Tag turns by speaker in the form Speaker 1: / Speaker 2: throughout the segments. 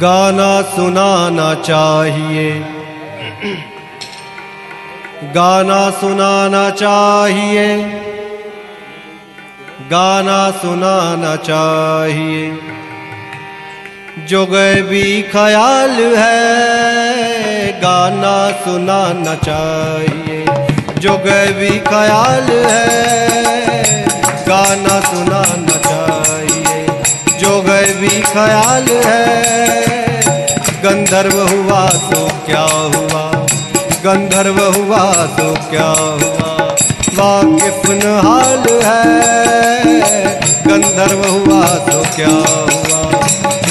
Speaker 1: गाना सुनाना चाहिए। गाना सुनाना चाहिए। गाना सुनाना चाहिए। जो भी ख्याल है, गाना सुनाना चाहिए। जो भी ख्याल है, गाना सुनाना चाहिए। जो भी ख्याल है गंधर्व हुआ तो क्या हुआ? गंधर्व हुआ तो क्या हुआ? वाकिफ हाल है। गंधर्व हुआ तो क्या हुआ?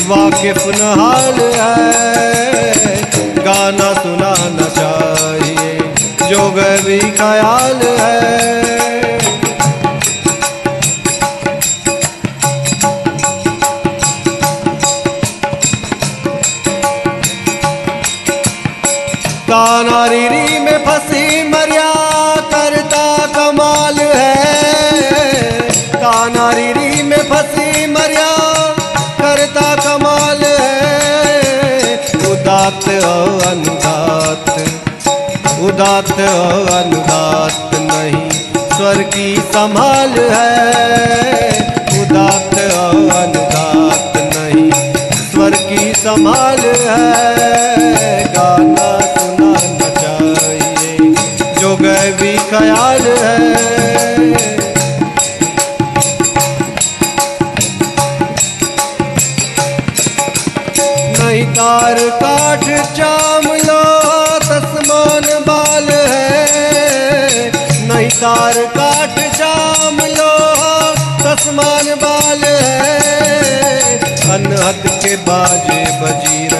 Speaker 1: वाकिफ हाल है। गाना सुनाना चाहिए, जो भी ख्याल है। तानारी में फंसी मरिया करता कमाल है। तानारी में फंसी मरिया करता कमाल है। उदात अनुदात उदात अनुदात नहीं, स्वर की संभाल है। उदात अनुदात नहीं, स्वर की संभाल है। भी ख्याल है। नहीं तार काठ चाम लो, तस्मान बाल है। नहीं तार काठ चाम लो, तस्मान बाल है। अनहद के बाजे बजी रहे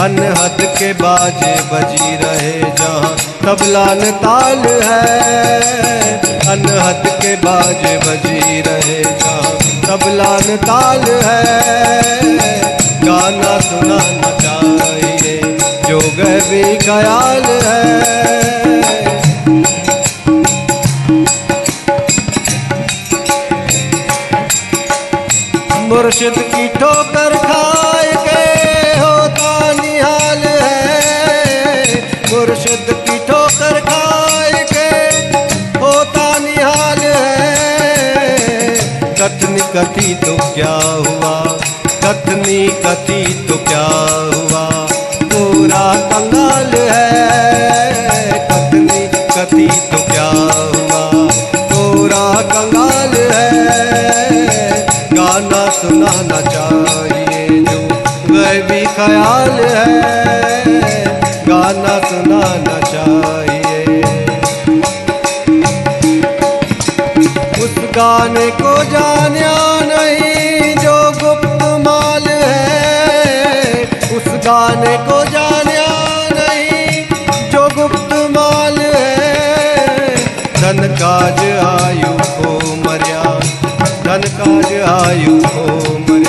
Speaker 1: अनहद के बाजे बजी रहे जहाँ। तबलान ताल है। अनहद के बाजे बजी रहे जहाँ। तबलान ताल है। गाना सुनाना चाहिए जो भी ख्याल है। मुर्शिद की ठोकर खाए मुर्शिद की ठोकर खाए के होता निहाल है। कथनी कथी तो क्या हुआ? कथनी कथी तो क्या हुआ? पूरा कंगाल है। कथनी कथी तो क्या हुआ? पूरा कंगाल है। गाना सुनाना चाहिए जो वह भी ख्याल है। सुनाना चाहिए। उस गाने को जाना नहीं जो गुप्त माल है। उस गाने को जाना नहीं जो गुप्त माल है। धन काज आयु को मर्या, धन काज आयु को मर्या।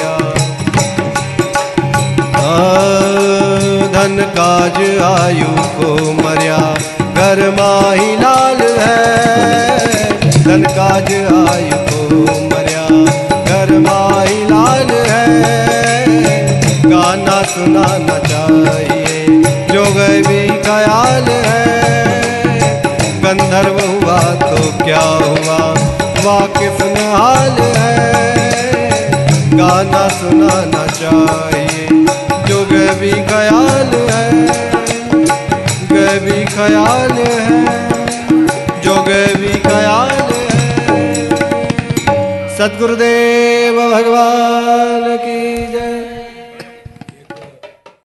Speaker 1: काज आयु को मर्या, घर माही लाल है। धन काज आयु को मरिया, घर माही लाल है। गाना सुनाना चाहिए, जो गए भी ख्याल है। गंधर्व हुआ तो क्या हुआ, वाकिफ हाल है। गाना सुनाना चाहिए। भी ख्याल है भी ख्याल है जो भी ख्याल है। सदगुरुदेव भगवान की